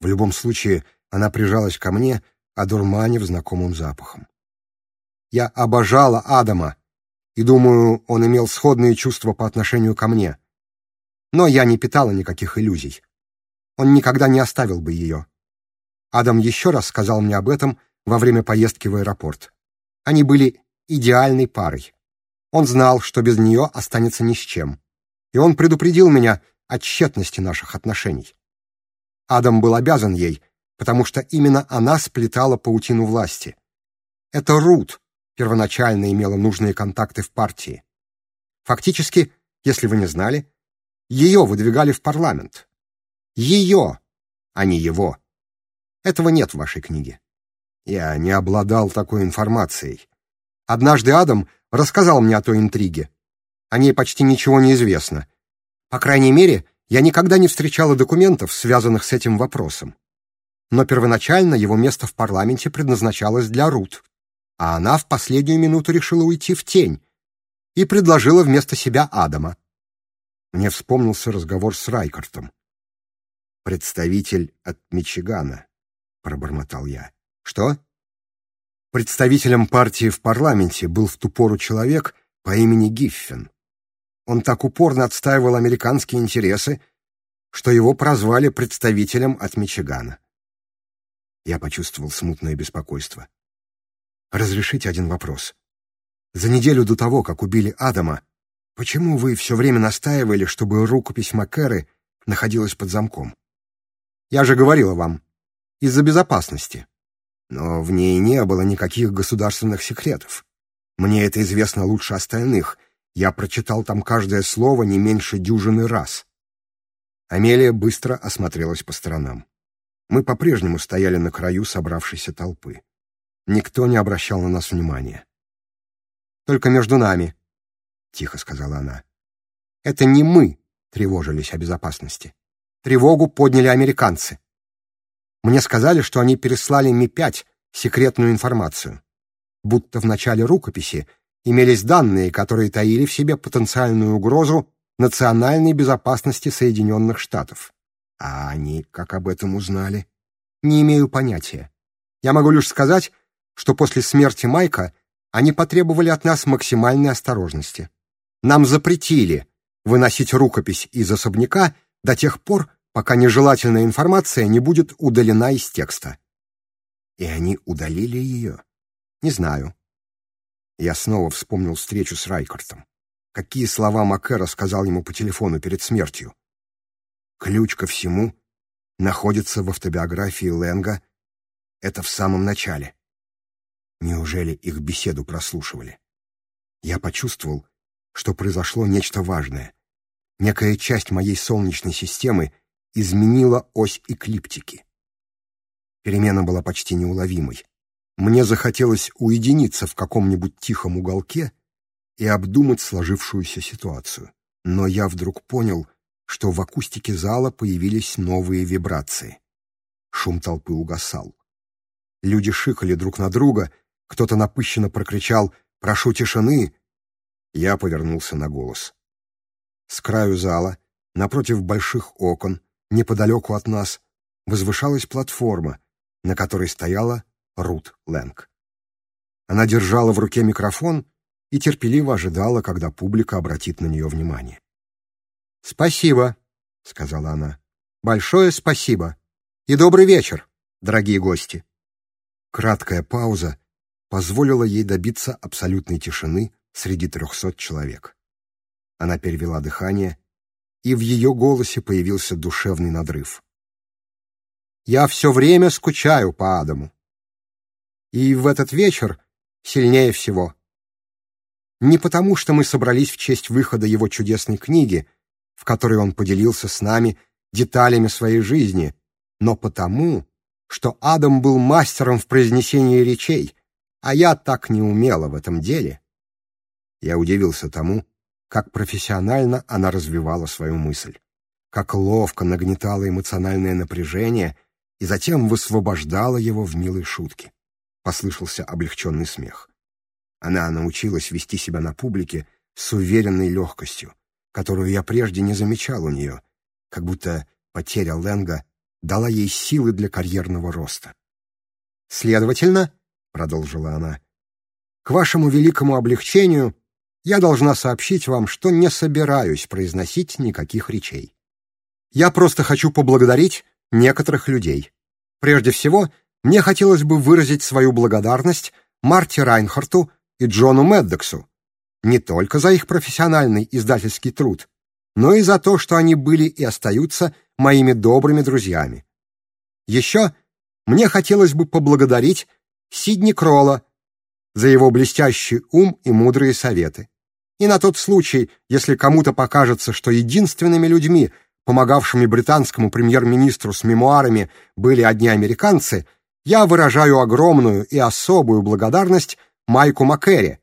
В любом случае, она прижалась ко мне, одурманив знакомым запахом. Я обожала Адама, и, думаю, он имел сходные чувства по отношению ко мне. Но я не питала никаких иллюзий. Он никогда не оставил бы ее. Адам еще раз сказал мне об этом во время поездки в аэропорт. Они были идеальной парой. Он знал, что без нее останется ни с чем. И он предупредил меня о тщетности наших отношений. Адам был обязан ей, потому что именно она сплетала паутину власти. Это Рут первоначально имела нужные контакты в партии. Фактически, если вы не знали, ее выдвигали в парламент. Ее, а не его. Этого нет в вашей книге. Я не обладал такой информацией. Однажды Адам рассказал мне о той интриге. О ней почти ничего не известно. По крайней мере, я никогда не встречала документов, связанных с этим вопросом. Но первоначально его место в парламенте предназначалось для Рут, а она в последнюю минуту решила уйти в тень и предложила вместо себя Адама. Мне вспомнился разговор с Райкартом. «Представитель от Мичигана», — пробормотал я. «Что?» Представителем партии в парламенте был в ту пору человек по имени Гиффин. Он так упорно отстаивал американские интересы, что его прозвали представителем от Мичигана. Я почувствовал смутное беспокойство. «Разрешите один вопрос. За неделю до того, как убили Адама, почему вы все время настаивали, чтобы рукопись Маккеры находилась под замком? Я же говорила вам, из-за безопасности» но в ней не было никаких государственных секретов. Мне это известно лучше остальных. Я прочитал там каждое слово не меньше дюжины раз. Амелия быстро осмотрелась по сторонам. Мы по-прежнему стояли на краю собравшейся толпы. Никто не обращал на нас внимания. «Только между нами», — тихо сказала она. «Это не мы тревожились о безопасности. Тревогу подняли американцы. Мне сказали, что они переслали Ми-5 секретную информацию. Будто в начале рукописи имелись данные, которые таили в себе потенциальную угрозу национальной безопасности Соединенных Штатов. А они как об этом узнали? Не имею понятия. Я могу лишь сказать, что после смерти Майка они потребовали от нас максимальной осторожности. Нам запретили выносить рукопись из особняка до тех пор, пока нежелательная информация не будет удалена из текста. И они удалили ее? Не знаю. Я снова вспомнил встречу с Райкартом. Какие слова Макэра сказал ему по телефону перед смертью? Ключ ко всему находится в автобиографии Лэнга. Это в самом начале. Неужели их беседу прослушивали? Я почувствовал, что произошло нечто важное. Некая часть моей солнечной системы изменила ось эклиптики. Перемена была почти неуловимой. Мне захотелось уединиться в каком-нибудь тихом уголке и обдумать сложившуюся ситуацию. Но я вдруг понял, что в акустике зала появились новые вибрации. Шум толпы угасал. Люди шикали друг на друга, кто-то напыщенно прокричал «Прошу тишины!» Я повернулся на голос. С краю зала, напротив больших окон, неподалеку от нас, возвышалась платформа, на которой стояла Рут Лэнг. Она держала в руке микрофон и терпеливо ожидала, когда публика обратит на нее внимание. «Спасибо», — сказала она. «Большое спасибо. И добрый вечер, дорогие гости». Краткая пауза позволила ей добиться абсолютной тишины среди трехсот человек. Она перевела дыхание и в ее голосе появился душевный надрыв. «Я все время скучаю по Адаму. И в этот вечер сильнее всего. Не потому, что мы собрались в честь выхода его чудесной книги, в которой он поделился с нами деталями своей жизни, но потому, что Адам был мастером в произнесении речей, а я так не умела в этом деле. Я удивился тому, как профессионально она развивала свою мысль, как ловко нагнетала эмоциональное напряжение и затем высвобождала его в милой шутке. Послышался облегченный смех. Она научилась вести себя на публике с уверенной легкостью, которую я прежде не замечал у нее, как будто потеря Ленга дала ей силы для карьерного роста. «Следовательно», — продолжила она, — «к вашему великому облегчению — я должна сообщить вам, что не собираюсь произносить никаких речей. Я просто хочу поблагодарить некоторых людей. Прежде всего, мне хотелось бы выразить свою благодарность Марте Райнхарту и Джону Меддексу не только за их профессиональный издательский труд, но и за то, что они были и остаются моими добрыми друзьями. Еще мне хотелось бы поблагодарить Сидни Кролла за его блестящий ум и мудрые советы и на тот случай, если кому-то покажется, что единственными людьми, помогавшими британскому премьер-министру с мемуарами, были одни американцы, я выражаю огромную и особую благодарность Майку Маккерри,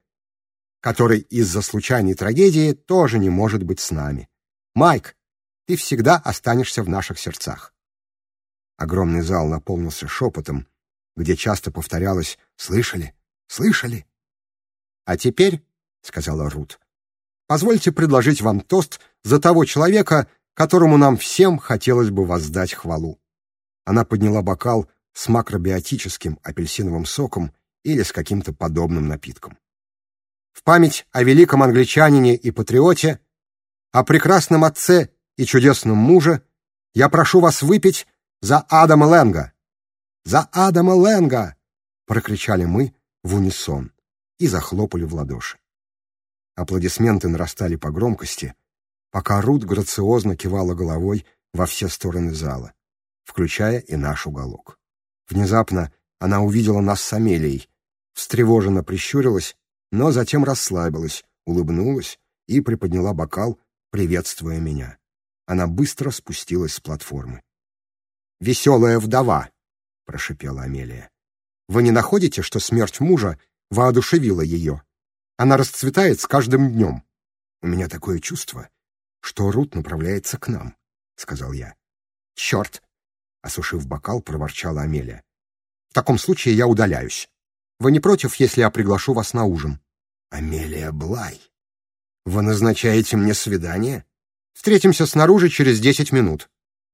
который из-за случайной трагедии тоже не может быть с нами. Майк, ты всегда останешься в наших сердцах. Огромный зал наполнился шепотом, где часто повторялось «слышали, слышали». А теперь — сказала Рут. «Позвольте предложить вам тост за того человека, которому нам всем хотелось бы воздать хвалу». Она подняла бокал с макробиотическим апельсиновым соком или с каким-то подобным напитком. В память о великом англичанине и патриоте, о прекрасном отце и чудесном муже я прошу вас выпить за Адама Лэнга. За Адама Лэнга! прокричали мы в унисон и захлопали в ладоши. Аплодисменты нарастали по громкости, пока Рут грациозно кивала головой во все стороны зала, включая и наш уголок. Внезапно она увидела нас с Амелией, встревоженно прищурилась, но затем расслабилась, улыбнулась и приподняла бокал, приветствуя меня. Она быстро спустилась с платформы. «Веселая вдова!» — прошипела Амелия. «Вы не находите, что смерть мужа воодушевила ее?» Она расцветает с каждым днем. У меня такое чувство, что Рут направляется к нам, — сказал я. Черт! — осушив бокал, проворчала Амелия. В таком случае я удаляюсь. Вы не против, если я приглашу вас на ужин? Амелия Блай, вы назначаете мне свидание? Встретимся снаружи через десять минут.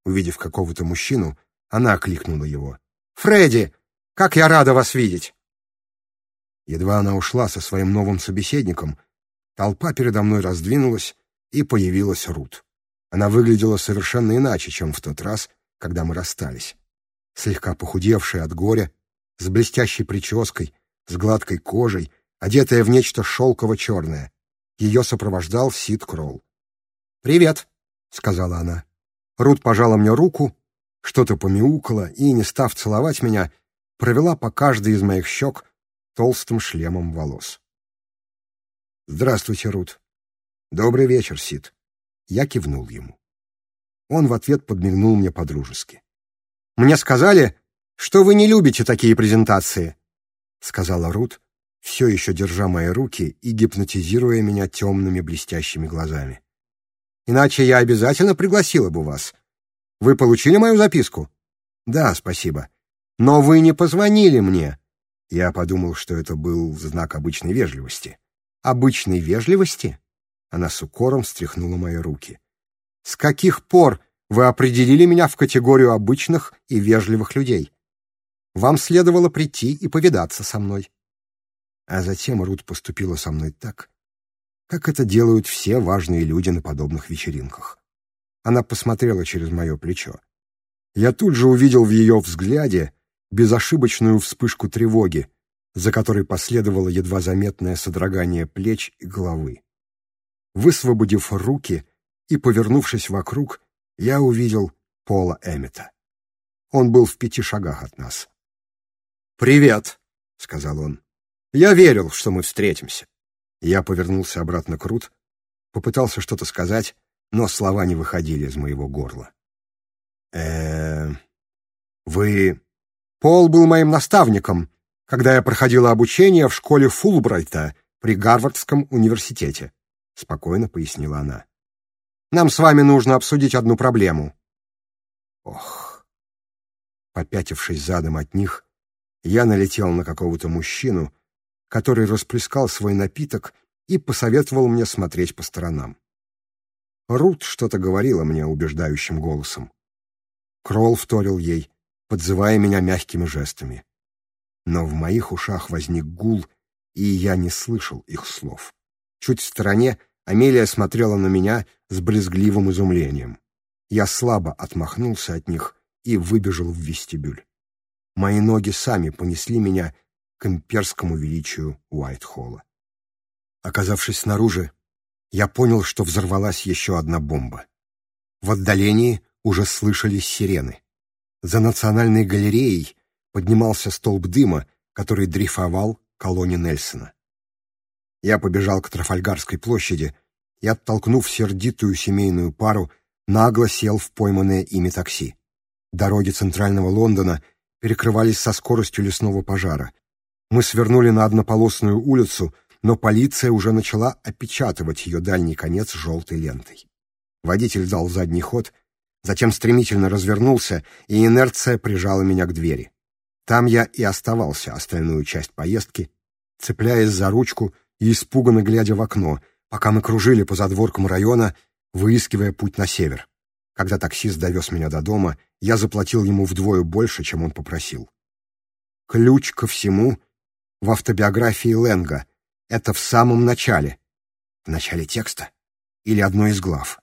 Увидев какого-то мужчину, она окликнула его. «Фредди, как я рада вас видеть!» Едва она ушла со своим новым собеседником, толпа передо мной раздвинулась, и появилась Рут. Она выглядела совершенно иначе, чем в тот раз, когда мы расстались. Слегка похудевшая от горя, с блестящей прической, с гладкой кожей, одетая в нечто шелково-черное. Ее сопровождал Сид Кролл. «Привет», — сказала она. Рут пожала мне руку, что-то помяукала и, не став целовать меня, провела по каждой из моих щек толстым шлемом волос. «Здравствуйте, Рут». «Добрый вечер, Сид». Я кивнул ему. Он в ответ подмигнул мне по-дружески. «Мне сказали, что вы не любите такие презентации», — сказала Рут, все еще держа мои руки и гипнотизируя меня темными блестящими глазами. «Иначе я обязательно пригласила бы вас. Вы получили мою записку?» «Да, спасибо. Но вы не позвонили мне. Я подумал, что это был знак обычной вежливости. «Обычной вежливости?» Она с укором встряхнула мои руки. «С каких пор вы определили меня в категорию обычных и вежливых людей? Вам следовало прийти и повидаться со мной». А затем Рут поступила со мной так, как это делают все важные люди на подобных вечеринках. Она посмотрела через мое плечо. Я тут же увидел в ее взгляде безошибочную вспышку тревоги, за которой последовало едва заметное содрогание плеч и головы. Высвободив руки и повернувшись вокруг, я увидел Пола Эммета. Он был в пяти шагах от нас. «Привет!» — сказал он. «Я верил, что мы встретимся». Я повернулся обратно к Рут, попытался что-то сказать, но слова не выходили из моего горла. э, -э вы Пол был моим наставником, когда я проходила обучение в школе Фулбрайта при Гарвардском университете, — спокойно пояснила она. Нам с вами нужно обсудить одну проблему. Ох. Попятившись задом от них, я налетел на какого-то мужчину, который расплескал свой напиток и посоветовал мне смотреть по сторонам. Рут что-то говорила мне убеждающим голосом. Кролл вторил ей подзывая меня мягкими жестами. Но в моих ушах возник гул, и я не слышал их слов. Чуть в стороне Амелия смотрела на меня с брезгливым изумлением. Я слабо отмахнулся от них и выбежал в вестибюль. Мои ноги сами понесли меня к имперскому величию Уайтхолла. Оказавшись снаружи, я понял, что взорвалась еще одна бомба. В отдалении уже слышались сирены. За национальной галереей поднимался столб дыма, который дрейфовал колонне Нельсона. Я побежал к Трафальгарской площади и, оттолкнув сердитую семейную пару, нагло сел в пойманное ими такси. Дороги центрального Лондона перекрывались со скоростью лесного пожара. Мы свернули на однополосную улицу, но полиция уже начала опечатывать ее дальний конец желтой лентой. Водитель дал задний ход — затем стремительно развернулся, и инерция прижала меня к двери. Там я и оставался остальную часть поездки, цепляясь за ручку и испуганно глядя в окно, пока мы кружили по задворкам района, выискивая путь на север. Когда таксист довез меня до дома, я заплатил ему вдвое больше, чем он попросил. Ключ ко всему в автобиографии Ленга. Это в самом начале. В начале текста? Или одной из глав?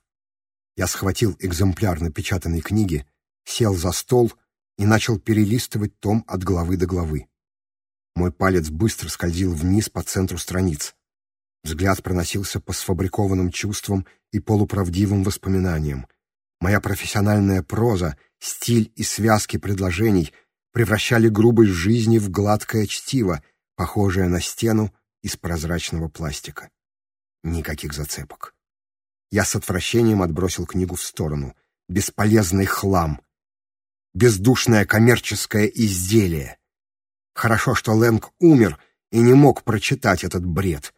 Я схватил экземпляр напечатанной книги, сел за стол и начал перелистывать том от главы до главы. Мой палец быстро скользил вниз по центру страниц. Взгляд проносился по сфабрикованным чувствам и полуправдивым воспоминаниям. Моя профессиональная проза, стиль и связки предложений превращали грубость жизни в гладкое чтиво, похожее на стену из прозрачного пластика. Никаких зацепок. Я с отвращением отбросил книгу в сторону. Бесполезный хлам. Бездушное коммерческое изделие. Хорошо, что Лэнг умер и не мог прочитать этот бред.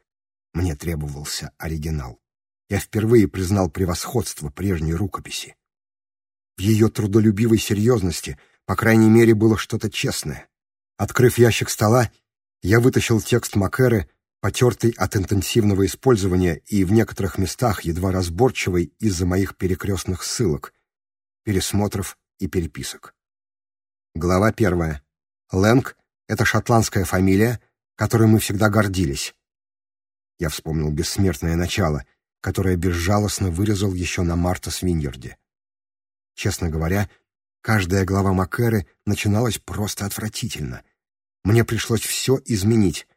Мне требовался оригинал. Я впервые признал превосходство прежней рукописи. В ее трудолюбивой серьезности, по крайней мере, было что-то честное. Открыв ящик стола, я вытащил текст Макэры потертый от интенсивного использования и в некоторых местах едва разборчивый из-за моих перекрестных ссылок, пересмотров и переписок. Глава первая. Лэнг — это шотландская фамилия, которой мы всегда гордились. Я вспомнил бессмертное начало, которое безжалостно вырезал еще на Марта Свиньерде. Честно говоря, каждая глава Макэры начиналась просто отвратительно. Мне пришлось все изменить,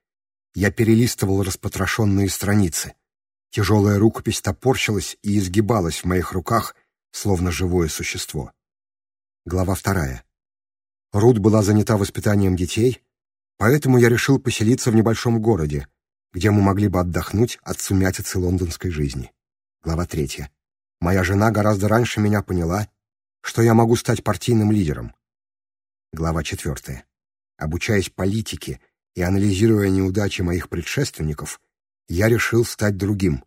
я перелистывал распотрошенные страницы. Тяжелая рукопись топорщилась и изгибалась в моих руках, словно живое существо. Глава вторая. Рут была занята воспитанием детей, поэтому я решил поселиться в небольшом городе, где мы могли бы отдохнуть от сумятицы лондонской жизни. Глава третья. Моя жена гораздо раньше меня поняла, что я могу стать партийным лидером. Глава четвертая. Обучаясь политике и, анализируя неудачи моих предшественников, я решил стать другим.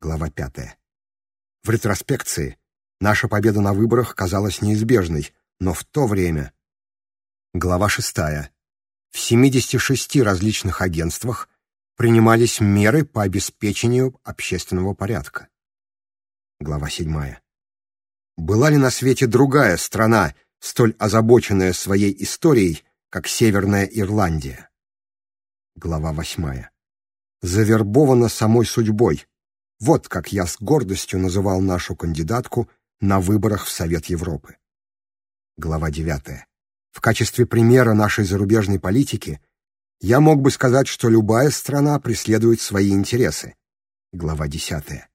Глава пятая. В ретроспекции наша победа на выборах казалась неизбежной, но в то время... Глава шестая. В 76 различных агентствах принимались меры по обеспечению общественного порядка. Глава седьмая. Была ли на свете другая страна, столь озабоченная своей историей, как Северная Ирландия. Глава восьмая. Завербована самой судьбой. Вот как я с гордостью называл нашу кандидатку на выборах в Совет Европы. Глава девятая. В качестве примера нашей зарубежной политики я мог бы сказать, что любая страна преследует свои интересы. Глава десятая.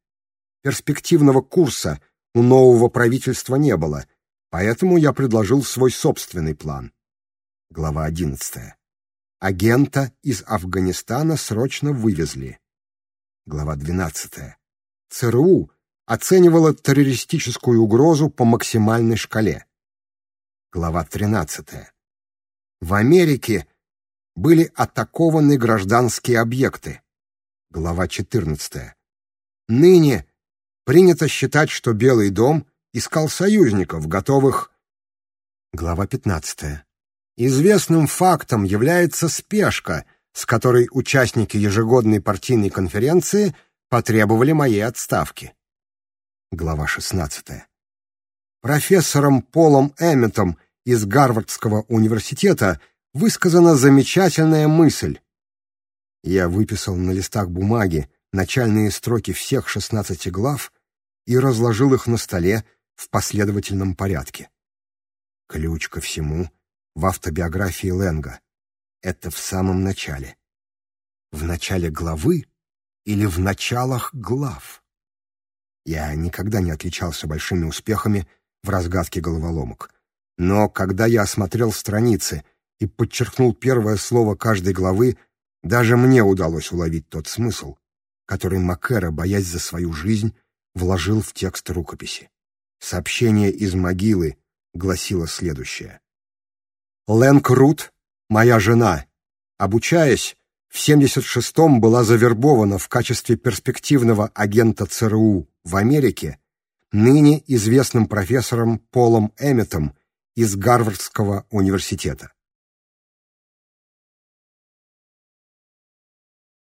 Перспективного курса у нового правительства не было, поэтому я предложил свой собственный план — Глава 11. Агента из Афганистана срочно вывезли. Глава 12. ЦРУ оценивала террористическую угрозу по максимальной шкале. Глава 13. В Америке были атакованы гражданские объекты. Глава 14. Ныне принято считать, что Белый дом искал союзников, готовых... Глава 15. Известным фактом является спешка, с которой участники ежегодной партийной конференции потребовали моей отставки. Глава 16. Профессором Полом Эмметом из Гарвардского университета высказана замечательная мысль. Я выписал на листах бумаги начальные строки всех 16 глав и разложил их на столе в последовательном порядке. Ключ ко всему — в автобиографии Ленга. Это в самом начале. В начале главы или в началах глав? Я никогда не отличался большими успехами в разгадке головоломок. Но когда я осмотрел страницы и подчеркнул первое слово каждой главы, даже мне удалось уловить тот смысл, который Макера, боясь за свою жизнь, вложил в текст рукописи. Сообщение из могилы гласило следующее. Лен Крут, моя жена, обучаясь, в 76-м была завербована в качестве перспективного агента ЦРУ в Америке ныне известным профессором Полом Эмметом из Гарвардского университета.